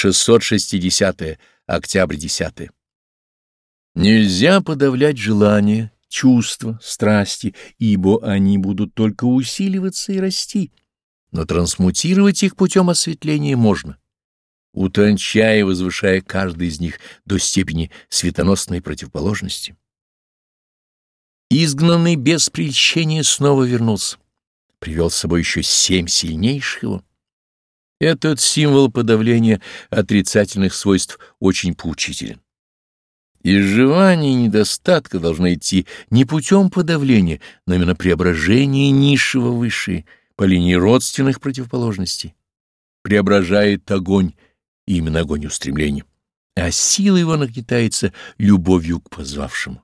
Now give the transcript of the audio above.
660. -е, октябрь 10. Нельзя подавлять желания, чувства, страсти, ибо они будут только усиливаться и расти, но трансмутировать их путем осветления можно, утончая и возвышая каждый из них до степени светоносной противоположности. Изгнанный без прельщения снова вернулся, привел с собой еще семь сильнейших его. Этот символ подавления отрицательных свойств очень поучителен. Изживание недостатка должно идти не путем подавления, но именно преображения низшего высшее по линии родственных противоположностей. Преображает огонь, именно огонь устремления, а сила его нагнетается любовью к позвавшему.